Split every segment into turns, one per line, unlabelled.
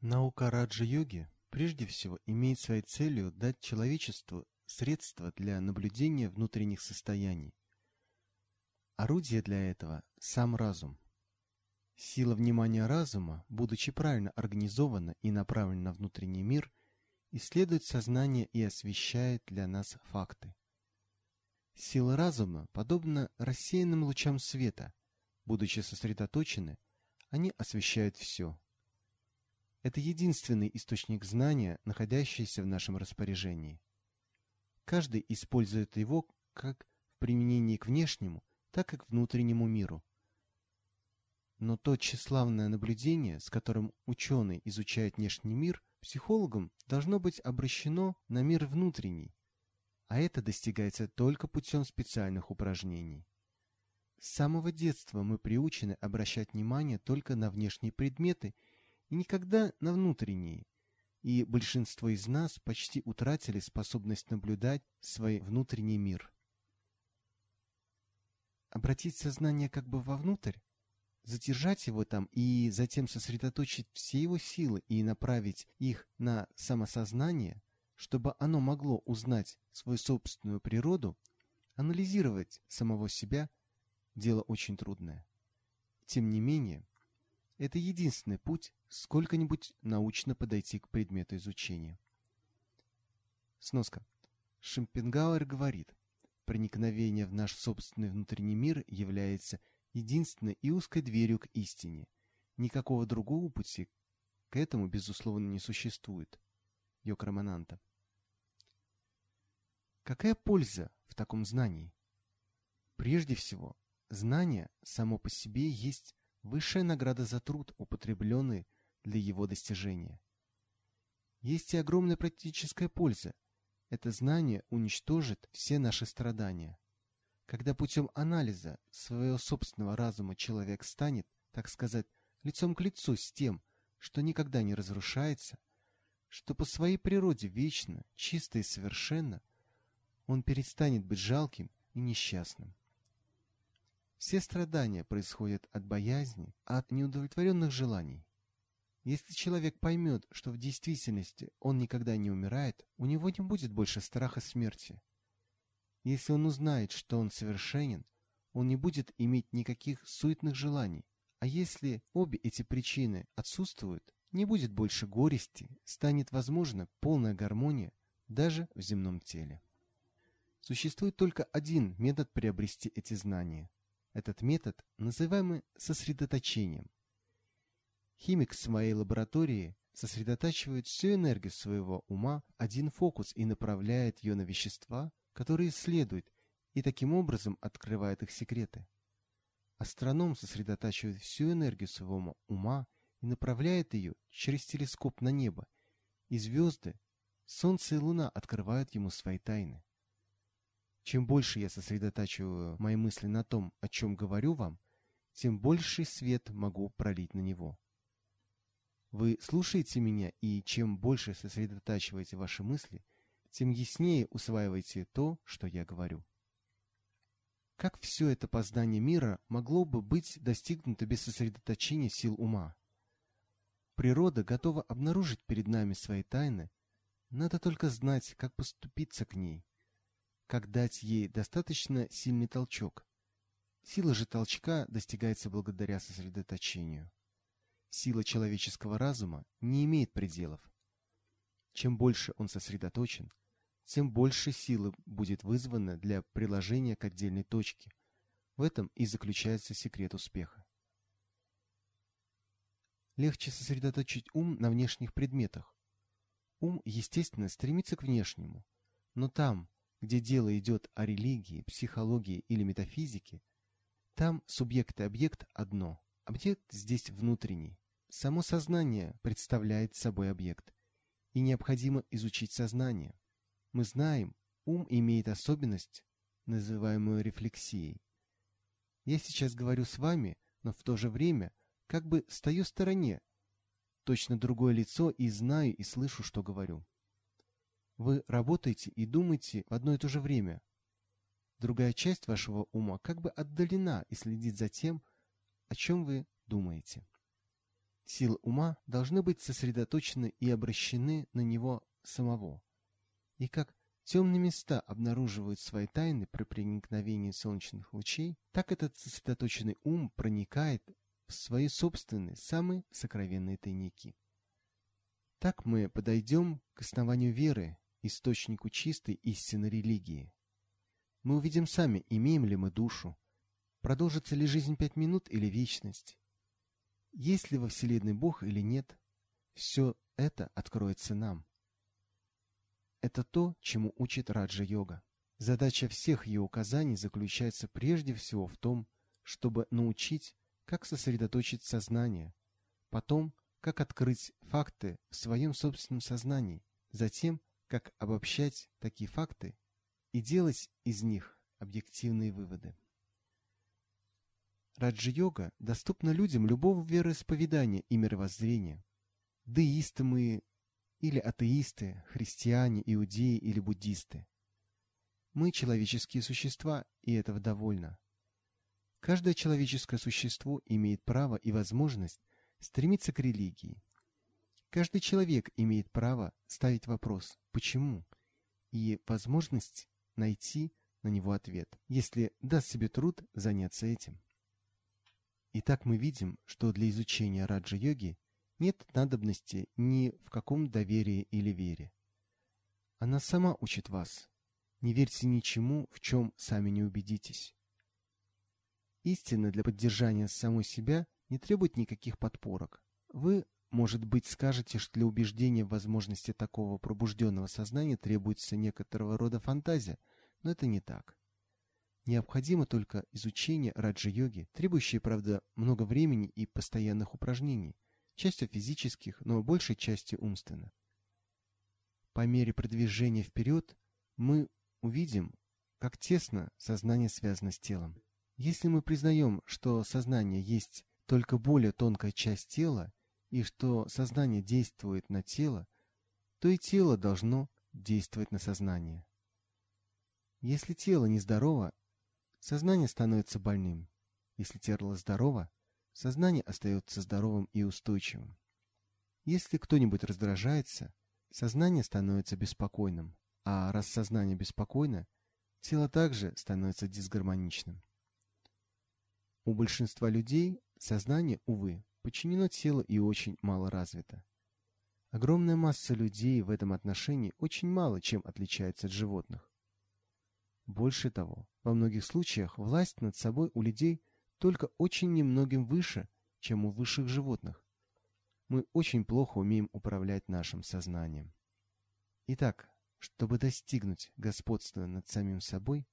Наука раджа-йоги прежде всего имеет своей целью дать человечеству средства для наблюдения внутренних состояний. Орудие для этого – сам разум. Сила внимания разума, будучи правильно организована и направлена на внутренний мир, исследует сознание и освещает для нас факты. Сила разума подобна рассеянным лучам света. Будучи сосредоточены, они освещают все. Это единственный источник знания, находящийся в нашем распоряжении. Каждый использует его как в применении к внешнему, так и к внутреннему миру. Но то тщеславное наблюдение, с которым ученый изучает внешний мир, психологом должно быть обращено на мир внутренний, а это достигается только путем специальных упражнений. С самого детства мы приучены обращать внимание только на внешние предметы и никогда на внутренние, и большинство из нас почти утратили способность наблюдать свой внутренний мир. Обратить сознание как бы вовнутрь, задержать его там и затем сосредоточить все его силы и направить их на самосознание, чтобы оно могло узнать свою собственную природу, анализировать самого себя – дело очень трудное. Тем не менее, это единственный путь сколько-нибудь научно подойти к предмету изучения. Сноска. Шимпенгауэр говорит, проникновение в наш собственный внутренний мир является единственной и узкой дверью к истине. Никакого другого пути к этому, безусловно, не существует. Йокрамананта. Какая польза в таком знании? Прежде всего, знание само по себе есть высшая награда за труд, употребленный для его достижения. Есть и огромная практическая польза. Это знание уничтожит все наши страдания. Когда путем анализа своего собственного разума человек станет, так сказать, лицом к лицу с тем, что никогда не разрушается, что по своей природе вечно, чисто и совершенно, он перестанет быть жалким и несчастным. Все страдания происходят от боязни, от неудовлетворенных желаний. Если человек поймет, что в действительности он никогда не умирает, у него не будет больше страха смерти. Если он узнает, что он совершенен, он не будет иметь никаких суетных желаний. А если обе эти причины отсутствуют, не будет больше горести, станет возможна полная гармония даже в земном теле. Существует только один метод приобрести эти знания. Этот метод называемый сосредоточением. Химик в своей лаборатории сосредотачивает всю энергию своего ума один фокус и направляет ее на вещества, которые исследует, и таким образом открывает их секреты. Астроном сосредотачивает всю энергию своего ума и направляет ее через телескоп на небо, и звезды, Солнце и Луна открывают ему свои тайны. Чем больше я сосредотачиваю мои мысли на том, о чем говорю вам, тем больший свет могу пролить на него. Вы слушаете меня, и чем больше сосредотачиваете ваши мысли, тем яснее усваиваете то, что я говорю. Как все это познание мира могло бы быть достигнуто без сосредоточения сил ума? Природа готова обнаружить перед нами свои тайны, надо только знать, как поступиться к ней, как дать ей достаточно сильный толчок. Сила же толчка достигается благодаря сосредоточению. Сила человеческого разума не имеет пределов. Чем больше он сосредоточен, тем больше силы будет вызвано для приложения к отдельной точке. В этом и заключается секрет успеха. Легче сосредоточить ум на внешних предметах. Ум, естественно, стремится к внешнему, но там, где дело идет о религии, психологии или метафизике, там субъект и объект одно. Объект здесь внутренний. Само сознание представляет собой объект. И необходимо изучить сознание. Мы знаем, ум имеет особенность, называемую рефлексией. Я сейчас говорю с вами, но в то же время как бы стою в стороне, точно другое лицо и знаю и слышу, что говорю. Вы работаете и думаете в одно и то же время. Другая часть вашего ума как бы отдалена и следит за тем, о чем вы думаете. Силы ума должны быть сосредоточены и обращены на него самого. И как темные места обнаруживают свои тайны при проникновении солнечных лучей, так этот сосредоточенный ум проникает в свои собственные, самые сокровенные тайники. Так мы подойдем к основанию веры, источнику чистой истины религии. Мы увидим сами, имеем ли мы душу, продолжится ли жизнь пять минут или вечность, есть ли во Вселенной Бог или нет, все это откроется нам. Это то, чему учит Раджа-йога. Задача всех ее указаний заключается прежде всего в том, чтобы научить, как сосредоточить сознание, потом, как открыть факты в своем собственном сознании, затем, как обобщать такие факты и делать из них объективные выводы. Раджа-йога доступна людям любого вероисповедания и мировоззрения. Деисты мы или атеисты, христиане, иудеи или буддисты. Мы человеческие существа, и этого довольно. Каждое человеческое существо имеет право и возможность стремиться к религии. Каждый человек имеет право ставить вопрос «почему?» и возможность найти на него ответ, если даст себе труд заняться этим. Итак, мы видим, что для изучения раджа-йоги нет надобности ни в каком доверии или вере. Она сама учит вас. Не верьте ничему, в чем сами не убедитесь. Истина для поддержания самой себя не требует никаких подпорок. Вы, может быть, скажете, что для убеждения в возможности такого пробужденного сознания требуется некоторого рода фантазия, но это не так. Необходимо только изучение раджа-йоги, требующее, правда, много времени и постоянных упражнений, частью физических, но большей частью умственно. По мере продвижения вперед мы увидим, как тесно сознание связано с телом. Если мы признаем, что сознание есть только более тонкая часть тела, и что сознание действует на тело, то и тело должно действовать на сознание. Если тело нездорово, Сознание становится больным. Если тело здорово, сознание остается здоровым и устойчивым. Если кто-нибудь раздражается, сознание становится беспокойным, а раз сознание беспокойно, тело также становится дисгармоничным. У большинства людей сознание, увы, подчинено телу и очень мало развито. Огромная масса людей в этом отношении очень мало чем отличается от животных. Больше того, во многих случаях власть над собой у людей только очень немногим выше, чем у высших животных. Мы очень плохо умеем управлять нашим сознанием. Итак, чтобы достигнуть господства над самим собой,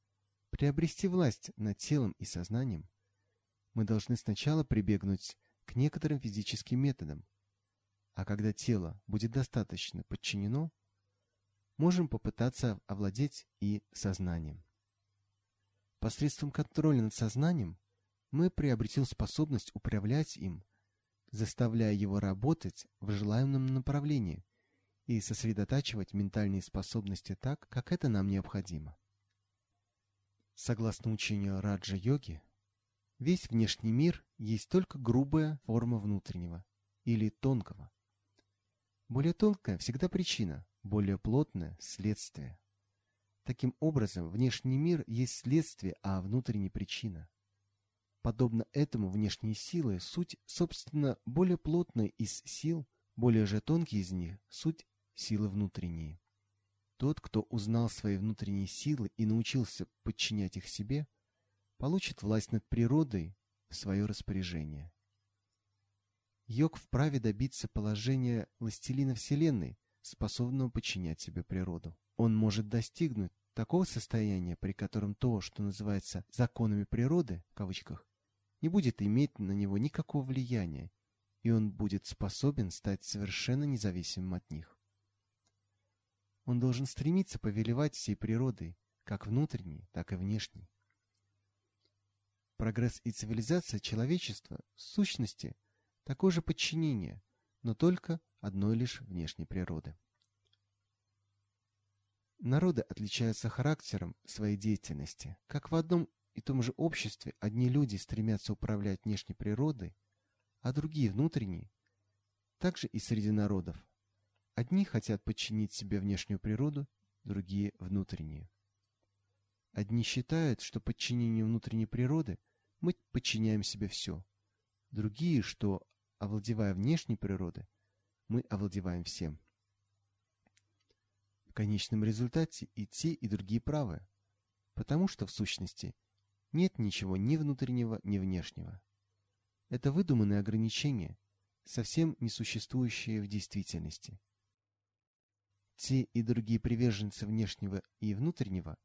приобрести власть над телом и сознанием, мы должны сначала прибегнуть к некоторым физическим методам, а когда тело будет достаточно подчинено, можем попытаться овладеть и сознанием. Посредством контроля над сознанием мы приобретем способность управлять им, заставляя его работать в желаемом направлении и сосредотачивать ментальные способности так, как это нам необходимо. Согласно учению Раджа-йоги, весь внешний мир есть только грубая форма внутреннего или тонкого. Более тонкая всегда причина, более плотная – следствие. Таким образом, внешний мир есть следствие, а внутренняя причина. Подобно этому внешние силы – суть, собственно, более плотная из сил, более же тонкие из них – суть силы внутренние. Тот, кто узнал свои внутренние силы и научился подчинять их себе, получит власть над природой в свое распоряжение. Йог вправе добиться положения властелина Вселенной, способного подчинять себе природу. Он может достигнуть такого состояния, при котором то, что называется «законами природы», в кавычках, не будет иметь на него никакого влияния, и он будет способен стать совершенно независимым от них. Он должен стремиться повелевать всей природой, как внутренней, так и внешней. Прогресс и цивилизация человечества в сущности такое же подчинение, но только одной лишь внешней природы. Народы отличаются характером своей деятельности. Как в одном и том же обществе одни люди стремятся управлять внешней природой, а другие внутренней, также и среди народов. Одни хотят подчинить себе внешнюю природу, другие – внутреннюю. Одни считают, что подчинением внутренней природы мы подчиняем себе все. Другие, что, овладевая внешней природой, мы овладеваем всем. В конечном результате и те, и другие правы, потому что, в сущности, нет ничего ни внутреннего, ни внешнего. Это выдуманные ограничения, совсем не существующие в действительности. Те и другие приверженцы внешнего и внутреннего,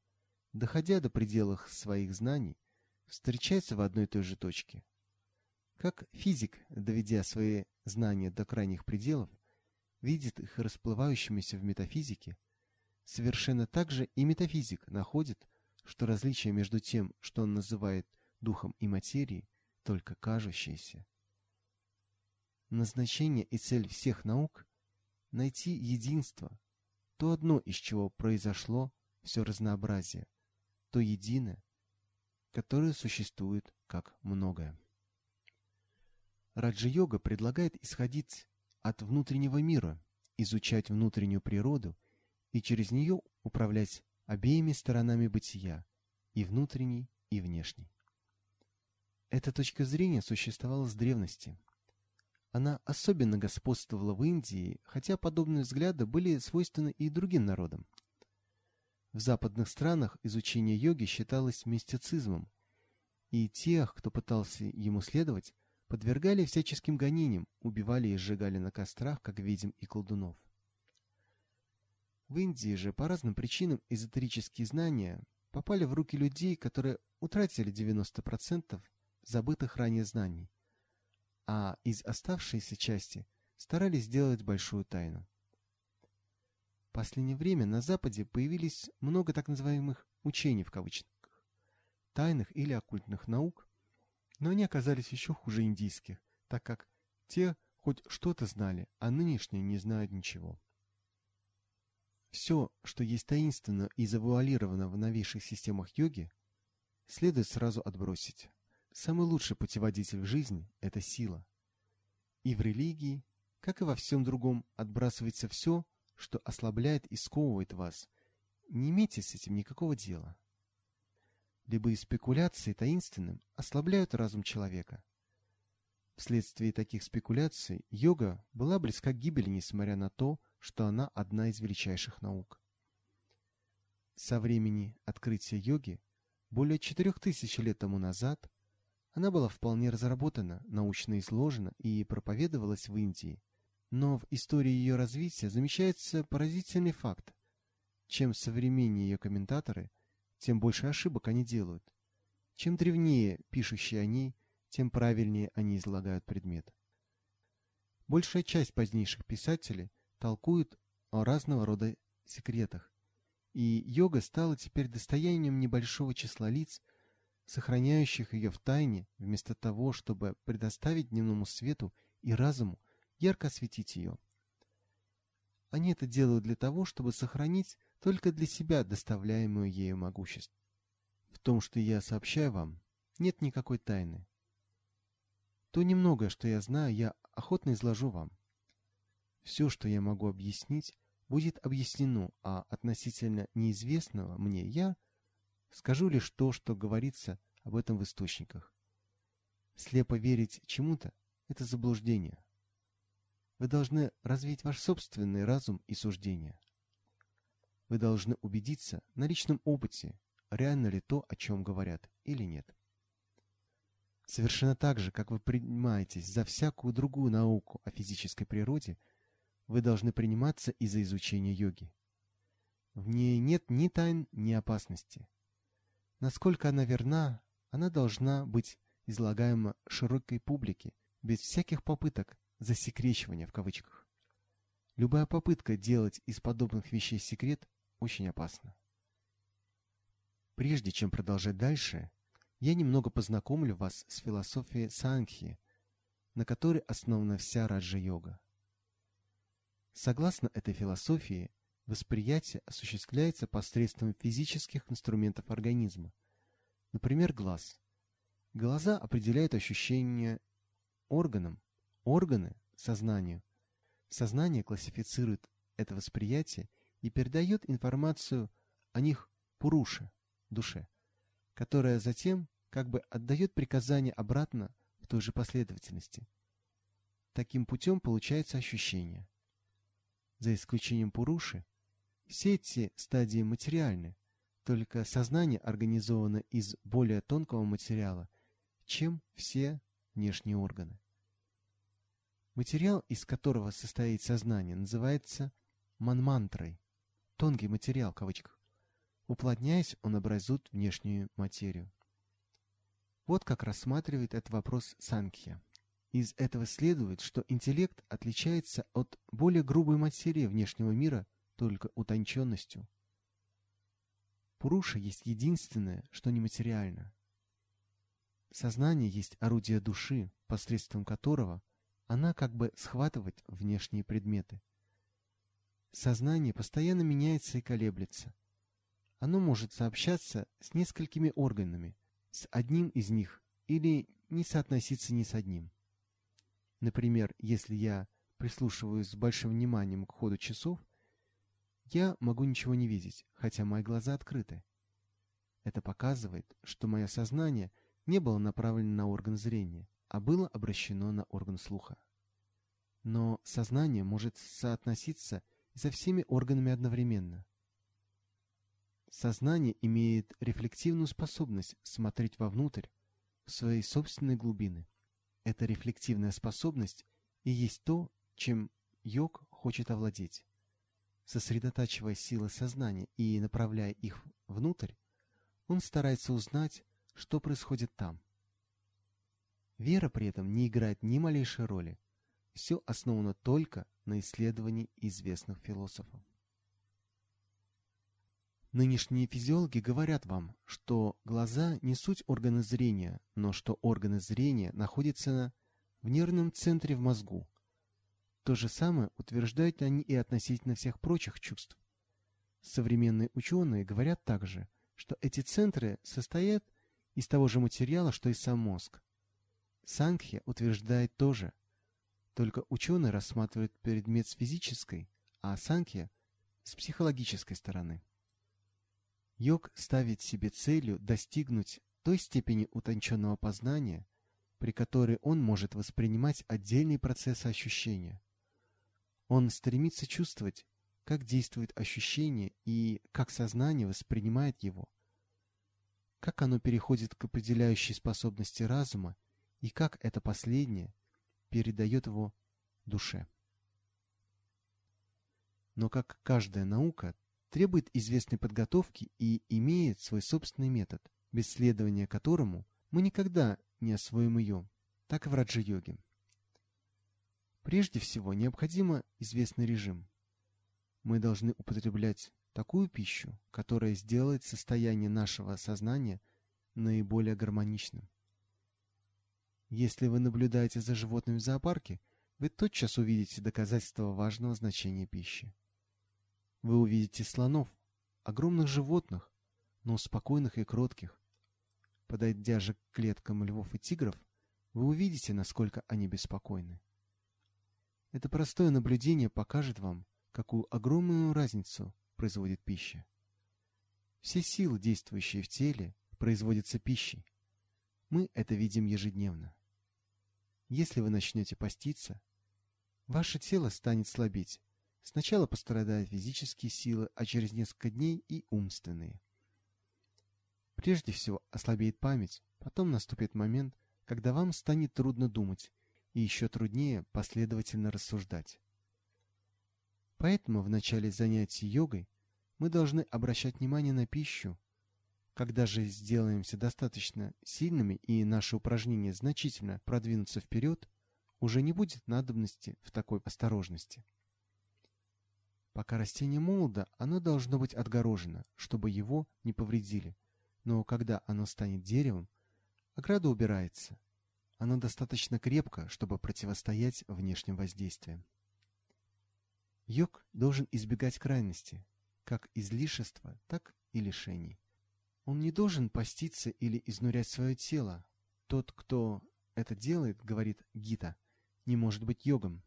доходя до пределов своих знаний, встречаются в одной и той же точке. Как физик, доведя свои знания до крайних пределов, видит их расплывающимися в метафизике, совершенно так же и метафизик находит, что различие между тем, что он называет духом и материей, только кажущееся. Назначение и цель всех наук – найти единство, то одно, из чего произошло все разнообразие, то единое, которое существует как многое. Раджа-йога предлагает исходить от внутреннего мира, изучать внутреннюю природу и через нее управлять обеими сторонами бытия, и внутренней, и внешней. Эта точка зрения существовала с древности – она особенно господствовала в Индии, хотя подобные взгляды были свойственны и другим народам. В западных странах изучение йоги считалось мистицизмом, и тех, кто пытался ему следовать, подвергали всяческим гонениям, убивали и сжигали на кострах, как ведьм и колдунов. В Индии же по разным причинам эзотерические знания попали в руки людей, которые утратили 90% забытых ранее знаний а из оставшейся части старались сделать большую тайну. Последнее время на Западе появились много так называемых «учений» в кавычках, тайных или оккультных наук, но они оказались еще хуже индийских, так как те хоть что-то знали, а нынешние не знают ничего. Все, что есть таинственно и завуалировано в новейших системах йоги, следует сразу отбросить. Самый лучший путеводитель в жизни – это сила. И в религии, как и во всем другом, отбрасывается все, что ослабляет и сковывает вас. Не имейте с этим никакого дела. Любые спекуляции таинственным ослабляют разум человека. Вследствие таких спекуляций йога была близка к гибели, несмотря на то, что она одна из величайших наук. Со времени открытия йоги, более четырех тысяч лет тому назад, она была вполне разработана, научно изложена и проповедовалась в Индии. Но в истории ее развития замечается поразительный факт. Чем современнее ее комментаторы, тем больше ошибок они делают. Чем древнее пишущие о ней, тем правильнее они излагают предмет. Большая часть позднейших писателей толкует о разного рода секретах, и йога стала теперь достоянием небольшого числа лиц, сохраняющих ее в тайне, вместо того, чтобы предоставить дневному свету и разуму ярко осветить ее. Они это делают для того, чтобы сохранить только для себя доставляемую ею могущество. В том, что я сообщаю вам, нет никакой тайны. То немногое, что я знаю, я охотно изложу вам. Все, что я могу объяснить, будет объяснено, а относительно неизвестного мне я – Скажу лишь то, что говорится об этом в источниках. Слепо верить чему-то – это заблуждение. Вы должны развить ваш собственный разум и суждение. Вы должны убедиться на личном опыте, реально ли то, о чем говорят, или нет. Совершенно так же, как вы принимаетесь за всякую другую науку о физической природе, вы должны приниматься и за изучение йоги. В ней нет ни тайн, ни опасности. Насколько она верна, она должна быть излагаема широкой публике, без всяких попыток «засекречивания» в кавычках. Любая попытка делать из подобных вещей секрет очень опасна. Прежде чем продолжать дальше, я немного познакомлю вас с философией Сангхи, на которой основана вся раджа-йога. Согласно этой философии, Восприятие осуществляется посредством физических инструментов организма. Например, глаз. Глаза определяют ощущения органам, органы – сознанию, Сознание классифицирует это восприятие и передает информацию о них Пуруше, душе, которая затем как бы отдает приказание обратно в той же последовательности. Таким путем получается ощущение. За исключением Пуруши, все эти стадии материальны, только сознание организовано из более тонкого материала, чем все внешние органы. Материал, из которого состоит сознание, называется манмантрой, тонкий материал кавычках. Уплотняясь, он образует внешнюю материю. Вот как рассматривает этот вопрос Санкхья. Из этого следует, что интеллект отличается от более грубой материи внешнего мира только утонченностью. Пуруша есть единственное, что нематериально. Сознание есть орудие души, посредством которого она как бы схватывает внешние предметы. Сознание постоянно меняется и колеблется. Оно может сообщаться с несколькими органами, с одним из них или не соотноситься ни с одним. Например, если я прислушиваюсь с большим вниманием к ходу часов, я могу ничего не видеть, хотя мои глаза открыты. Это показывает, что мое сознание не было направлено на орган зрения, а было обращено на орган слуха. Но сознание может соотноситься со всеми органами одновременно. Сознание имеет рефлективную способность смотреть вовнутрь, в свои собственные глубины. Эта рефлективная способность и есть то, чем йог хочет овладеть. Сосредотачивая силы сознания и направляя их внутрь, он старается узнать, что происходит там. Вера при этом не играет ни малейшей роли. Все основано только на исследовании известных философов. Нынешние физиологи говорят вам, что глаза не суть органы зрения, но что органы зрения находятся в нервном центре в мозгу. То же самое утверждают они и относительно всех прочих чувств. Современные ученые говорят также, что эти центры состоят из того же материала, что и сам мозг. Сангхья утверждает тоже, только ученые рассматривают предмет с физической, а Санkhya – с психологической стороны. Йог ставит себе целью достигнуть той степени утонченного познания, при которой он может воспринимать отдельные процессы ощущения. Он стремится чувствовать, как действует ощущение и как сознание воспринимает его, как оно переходит к определяющей способности разума и как это последнее передает его душе. Но как каждая наука требует известной подготовки и имеет свой собственный метод, без следования которому мы никогда не освоим ее, так и в раджа-йоге. Прежде всего, необходимо известный режим. Мы должны употреблять такую пищу, которая сделает состояние нашего сознания наиболее гармоничным. Если вы наблюдаете за животными в зоопарке, вы тотчас увидите доказательства важного значения пищи. Вы увидите слонов, огромных животных, но спокойных и кротких. Подойдя же к клеткам львов и тигров, вы увидите, насколько они беспокойны. Это простое наблюдение покажет вам, какую огромную разницу производит пища. Все силы, действующие в теле, производятся пищей. Мы это видим ежедневно. Если вы начнете поститься, ваше тело станет слабеть, Сначала пострадают физические силы, а через несколько дней и умственные. Прежде всего ослабеет память, потом наступит момент, когда вам станет трудно думать и еще труднее последовательно рассуждать. Поэтому в начале занятий йогой мы должны обращать внимание на пищу. Когда же сделаемся достаточно сильными и наши упражнения значительно продвинутся вперед, уже не будет надобности в такой осторожности. Пока растение молодо, оно должно быть отгорожено, чтобы его не повредили. Но когда оно станет деревом, ограда убирается. Оно достаточно крепко, чтобы противостоять внешним воздействиям. Йог должен избегать крайности, как излишества, так и лишений. Он не должен поститься или изнурять свое тело. Тот, кто это делает, говорит Гита, не может быть йогом.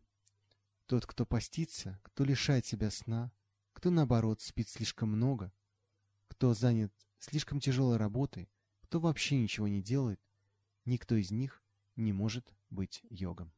Тот, кто постится, кто лишает себя сна, кто, наоборот, спит слишком много, кто занят слишком тяжелой работой, кто вообще ничего не делает, никто из них не может быть йогом.